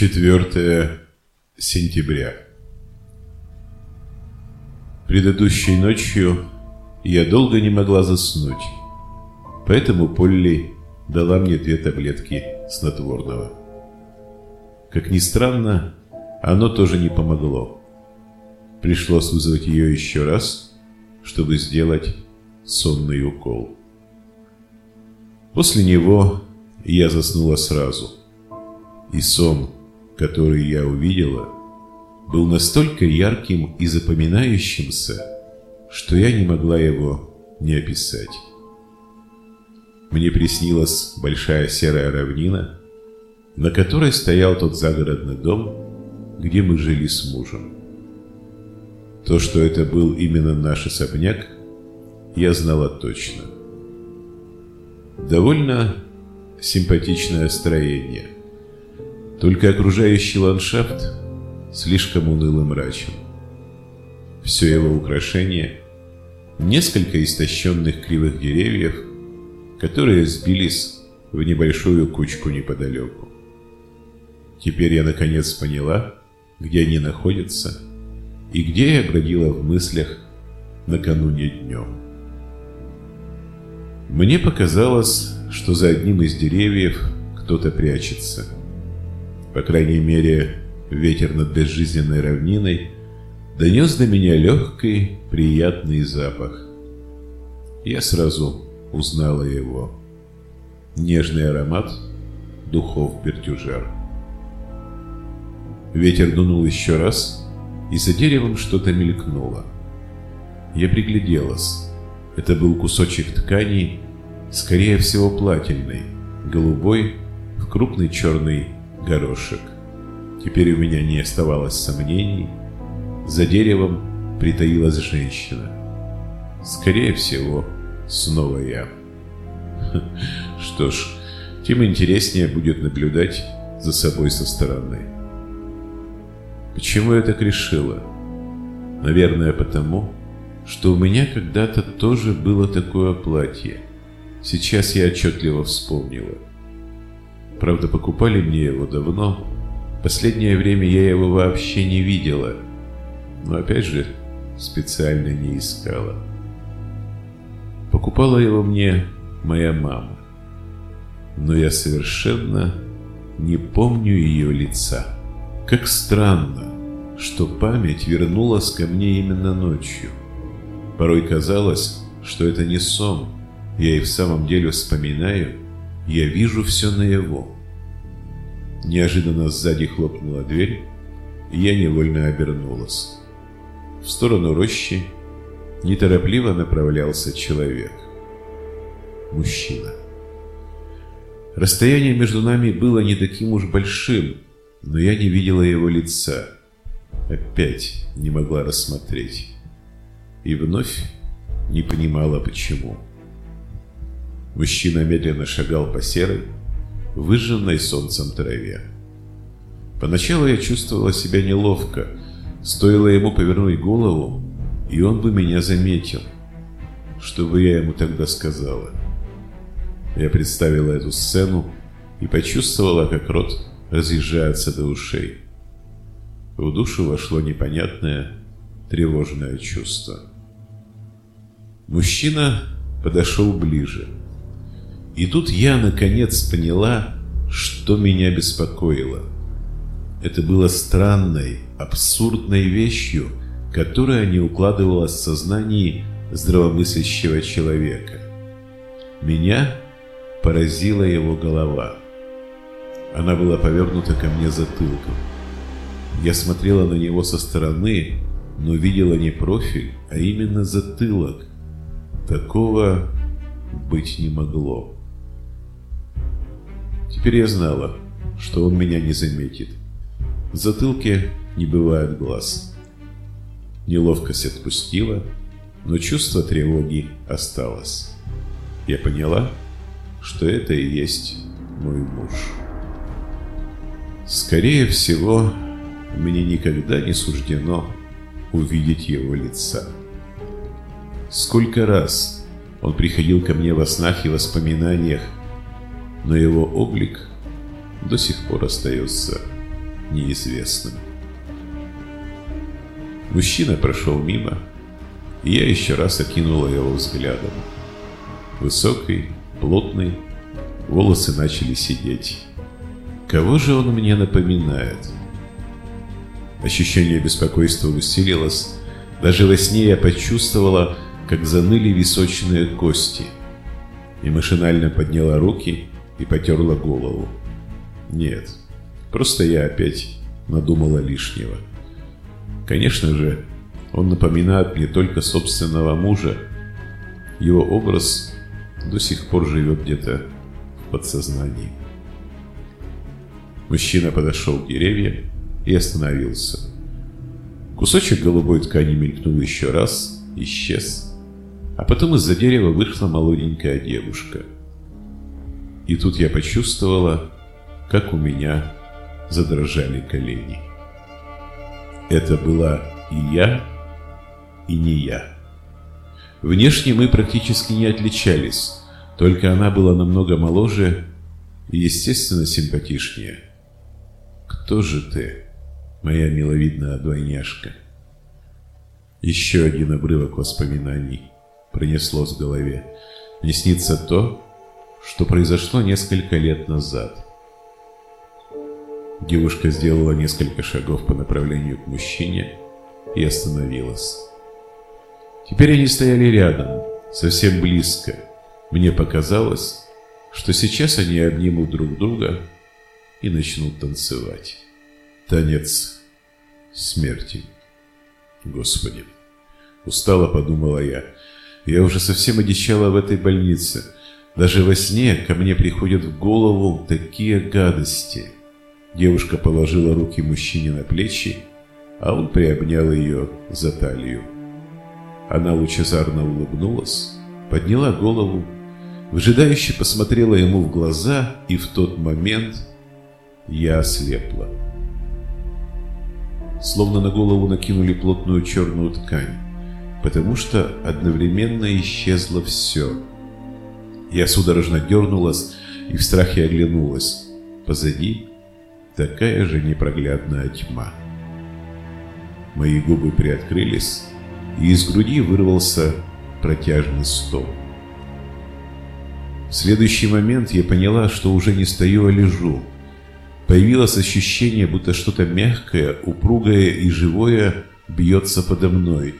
4 сентября. Предыдущей ночью я долго не могла заснуть, поэтому Полли дала мне две таблетки снотворного. Как ни странно, оно тоже не помогло. Пришлось вызвать ее еще раз, чтобы сделать сонный укол. После него я заснула сразу. И сон, который я увидела, был настолько ярким и запоминающимся, что я не могла его не описать. Мне приснилась большая серая равнина, на которой стоял тот загородный дом, где мы жили с мужем. То, что это был именно наш особняк, я знала точно. Довольно симпатичное строение. Только окружающий ландшафт слишком уныл и мрачен. Все его украшение – несколько истощенных кривых деревьев, которые сбились в небольшую кучку неподалеку. Теперь я наконец поняла, где они находятся и где я бродила в мыслях накануне днем. Мне показалось, что за одним из деревьев кто-то прячется. По крайней мере, ветер над безжизненной равниной донес до меня легкий, приятный запах. Я сразу узнала его. Нежный аромат духов бертюжер. Ветер дунул еще раз, и за деревом что-то мелькнуло. Я пригляделась. Это был кусочек ткани, скорее всего плательный, голубой, в крупный черный горошек. Теперь у меня не оставалось сомнений. За деревом притаилась женщина. Скорее всего, снова я. Что ж, тем интереснее будет наблюдать за собой со стороны. Почему я так решила? Наверное, потому, что у меня когда-то тоже было такое платье. Сейчас я отчетливо вспомнила. Правда, покупали мне его давно. Последнее время я его вообще не видела. Но опять же, специально не искала. Покупала его мне моя мама. Но я совершенно не помню ее лица. Как странно, что память вернулась ко мне именно ночью. Порой казалось, что это не сон. Я и в самом деле вспоминаю, я вижу все наяву. Неожиданно сзади хлопнула дверь, и я невольно обернулась. В сторону рощи неторопливо направлялся человек. Мужчина. Расстояние между нами было не таким уж большим, но я не видела его лица. Опять не могла рассмотреть. И вновь не понимала, почему. Мужчина медленно шагал по серой, выжженной солнцем траве. Поначалу я чувствовала себя неловко. Стоило ему повернуть голову, и он бы меня заметил. Что бы я ему тогда сказала? Я представила эту сцену и почувствовала, как рот разъезжается до ушей. В душу вошло непонятное, тревожное чувство. Мужчина подошел ближе. И тут я наконец поняла, что меня беспокоило. Это было странной, абсурдной вещью, которая не укладывалась в сознании здравомыслящего человека. Меня поразила его голова. Она была повернута ко мне затылком. Я смотрела на него со стороны, но видела не профиль, а именно затылок. Такого быть не могло. Теперь я знала, что он меня не заметит. В затылке не бывает глаз. Неловкость отпустила, но чувство тревоги осталось. Я поняла, что это и есть мой муж. Скорее всего, мне никогда не суждено увидеть его лица. Сколько раз он приходил ко мне во снах и воспоминаниях, но его облик до сих пор остается неизвестным. Мужчина прошел мимо, и я еще раз окинула его взглядом. Высокий, плотный, волосы начали сидеть. Кого же он мне напоминает? Ощущение беспокойства усилилось. Даже во сне я почувствовала, как заныли височные кости. И машинально подняла руки и потерла голову. Нет, просто я опять надумала лишнего. Конечно же, он напоминает мне только собственного мужа. Его образ до сих пор живет где-то в подсознании. Мужчина подошел к деревьям и остановился. Кусочек голубой ткани мелькнул еще раз, исчез, а потом из-за дерева вышла молоденькая девушка. И тут я почувствовала, как у меня задрожали колени. Это была и я, и не я. Внешне мы практически не отличались, только она была намного моложе и, естественно, симпатичнее. «Кто же ты, моя миловидная двойняшка?» Еще один обрывок воспоминаний пронеслось в голове. Мне снится то, что произошло несколько лет назад. Девушка сделала несколько шагов по направлению к мужчине и остановилась. Теперь они стояли рядом, совсем близко. Мне показалось, что сейчас они обнимут друг друга и начнут танцевать. Танец смерти. Господи, устало подумала я. Я уже совсем одичала в этой больнице. Даже во сне ко мне приходят в голову такие гадости. Девушка положила руки мужчине на плечи, а он приобнял ее за талию. Она лучезарно улыбнулась, подняла голову, выжидающе посмотрела ему в глаза, и в тот момент я ослепла. Словно на голову накинули плотную черную ткань, потому что одновременно исчезло все. Я судорожно дернулась и в страхе оглянулась. Позади такая же непроглядная тьма. Мои губы приоткрылись, и из груди вырвался протяжный стон. В следующий момент я поняла, что уже не стою, а лежу. Появилось ощущение, будто что-то мягкое, упругое и живое бьется подо мной.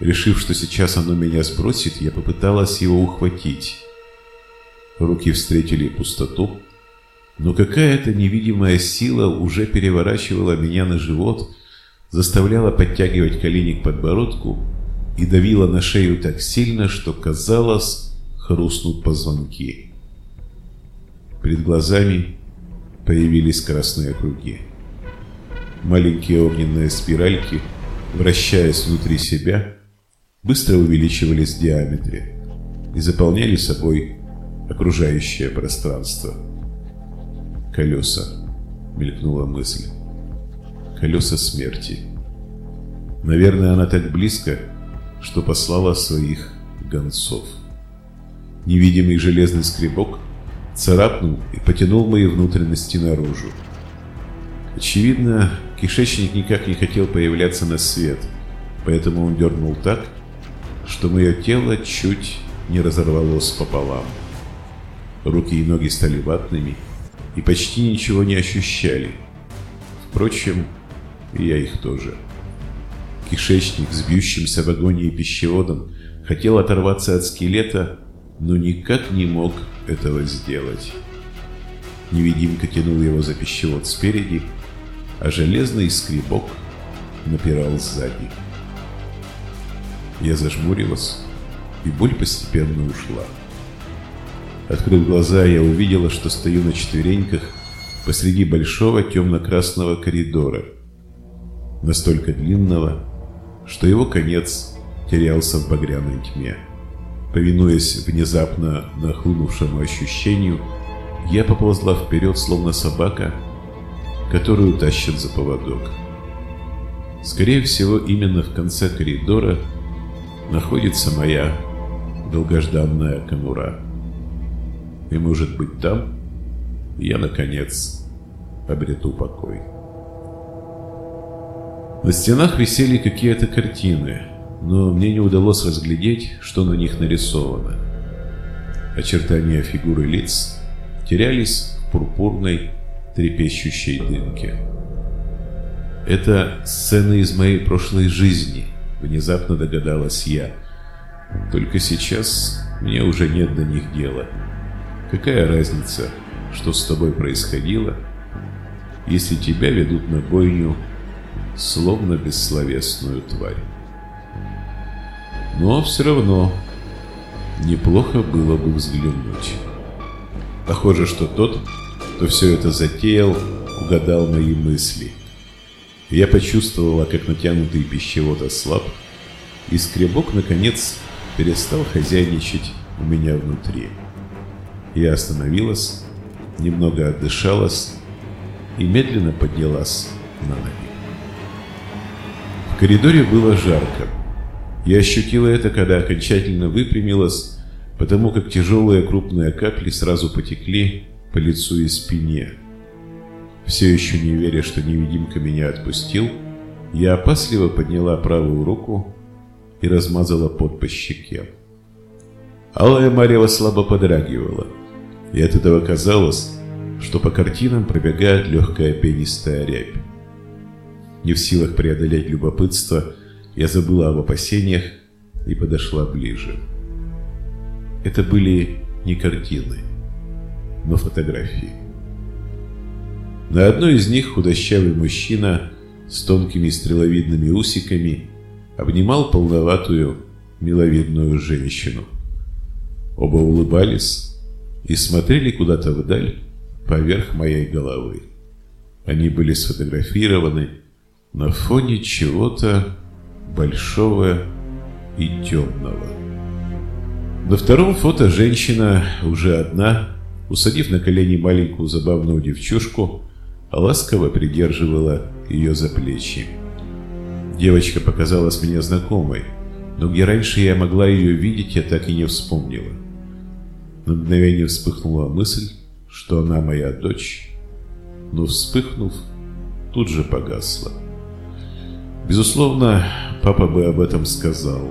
Решив, что сейчас оно меня сбросит, я попыталась его ухватить. Руки встретили пустоту, но какая-то невидимая сила уже переворачивала меня на живот, заставляла подтягивать колени к подбородку и давила на шею так сильно, что казалось, хрустнут позвонки. Перед глазами появились красные круги. Маленькие огненные спиральки, вращаясь внутри себя, быстро увеличивались в диаметре и заполняли собой окружающее пространство. «Колеса», — мелькнула мысль колеса смерти. Наверное, она так близко, что послала своих гонцов. Невидимый железный скребок царапнул и потянул мои внутренности наружу. Очевидно, кишечник никак не хотел появляться на свет, поэтому он дернул так, что мое тело чуть не разорвалось пополам. Руки и ноги стали ватными и почти ничего не ощущали. Впрочем, и я их тоже. Кишечник с бьющимся в агонии пищеводом хотел оторваться от скелета, но никак не мог этого сделать. Невидимка тянул его за пищевод спереди, а железный скребок напирал сзади. Я зажмурилась, и боль постепенно ушла. Открыв глаза, я увидела, что стою на четвереньках посреди большого темно-красного коридора – настолько длинного, что его конец терялся в багряной тьме. Повинуясь внезапно нахлынувшему ощущению, я поползла вперед, словно собака, которую тащат за поводок. Скорее всего, именно в конце коридора находится моя долгожданная конура. И может быть там я, наконец, обрету покой. На стенах висели какие-то картины, но мне не удалось разглядеть, что на них нарисовано. Очертания фигуры лиц терялись в пурпурной трепещущей дымке. «Это сцены из моей прошлой жизни», — внезапно догадалась я. «Только сейчас мне уже нет до них дела. Какая разница, что с тобой происходило, если тебя ведут на бойню, словно бессловесную тварь?» Но все равно неплохо было бы взглянуть. Похоже, что тот, кто все это затеял, угадал мои мысли. Я почувствовала, как натянутый пищевод ослаб, и скребок, наконец, перестал хозяйничать у меня внутри. Я остановилась, немного отдышалась и медленно поднялась на ноги. В коридоре было жарко. Я ощутила это, когда окончательно выпрямилась, потому как тяжелые крупные капли сразу потекли по лицу и спине. Все еще не веря, что невидимка меня отпустил, я опасливо подняла правую руку и размазала пот по щеке. Алая Марева слабо подрагивала, и от этого казалось, что по картинам пробегает легкая пенистая рябь. Не в силах преодолеть любопытство, я забыла об опасениях и подошла ближе. Это были не картины, но фотографии. На одной из них худощавый мужчина с тонкими стреловидными усиками обнимал полноватую, миловидную женщину. Оба улыбались и смотрели куда-то вдаль, поверх моей головы. Они были сфотографированы на фоне чего-то большого и темного. На втором фото женщина уже одна, усадив на колени маленькую забавную девчушку, ласково придерживала ее за плечи. Девочка показалась мне знакомой, но где раньше я могла ее видеть, я так и не вспомнила. На мгновение вспыхнула мысль, что она моя дочь, но вспыхнув, тут же погасла. Безусловно, папа бы об этом сказал.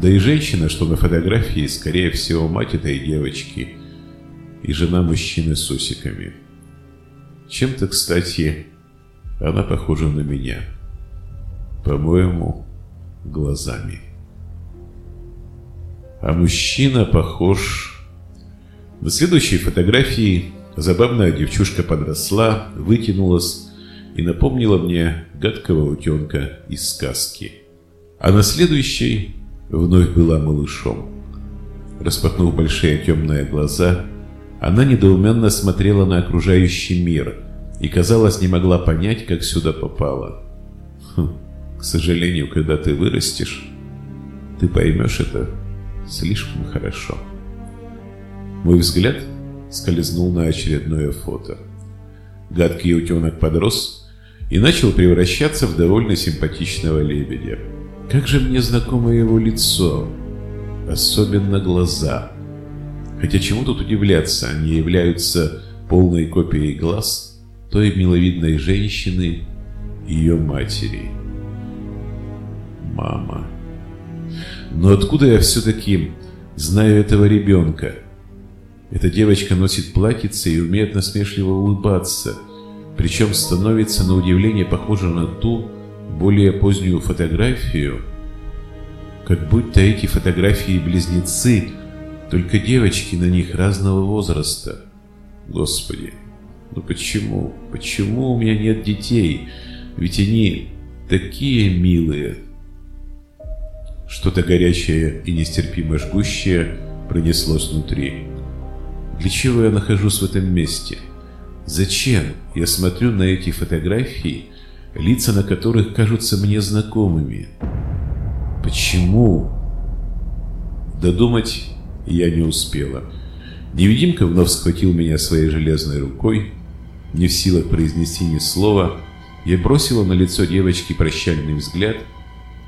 Да и женщина, что на фотографии, скорее всего, мать этой девочки и жена мужчины с усиками. Чем-то, кстати, она похожа на меня. По-моему, глазами. А мужчина похож... На следующей фотографии забавная девчушка подросла, вытянулась, и напомнила мне гадкого утенка из сказки. А на следующей вновь была малышом. Распахнув большие темные глаза, она недоуменно смотрела на окружающий мир и, казалось, не могла понять, как сюда попала. Хм, к сожалению, когда ты вырастешь, ты поймешь это слишком хорошо. Мой взгляд скользнул на очередное фото. Гадкий утенок подрос и начал превращаться в довольно симпатичного лебедя. Как же мне знакомо его лицо, особенно глаза. Хотя чему тут удивляться, они являются полной копией глаз той миловидной женщины, ее матери. Мама. Но откуда я все-таки знаю этого ребенка? Эта девочка носит платьице и умеет насмешливо улыбаться – причем становится на удивление похоже на ту, более позднюю фотографию, как будто эти фотографии близнецы, только девочки на них разного возраста. Господи, ну почему, почему у меня нет детей? Ведь они такие милые. Что-то горячее и нестерпимо жгущее пронеслось внутри. Для чего я нахожусь в этом месте? — Зачем я смотрю на эти фотографии, лица на которых кажутся мне знакомыми? Почему? Додумать я не успела. Невидимка вновь схватил меня своей железной рукой. Не в силах произнести ни слова, я бросила на лицо девочки прощальный взгляд,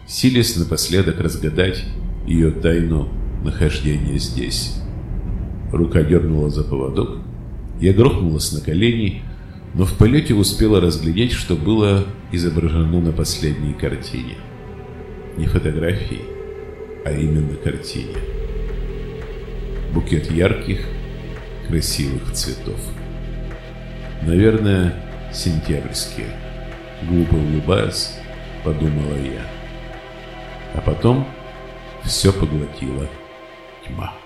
силясь напоследок разгадать ее тайну нахождения здесь. Рука дернула за поводок, я грохнулась на колени, но в полете успела разглядеть, что было изображено на последней картине. Не фотографии, а именно картине. Букет ярких, красивых цветов. Наверное, сентябрьские. Глупо улыбаясь, подумала я. А потом все поглотила тьма.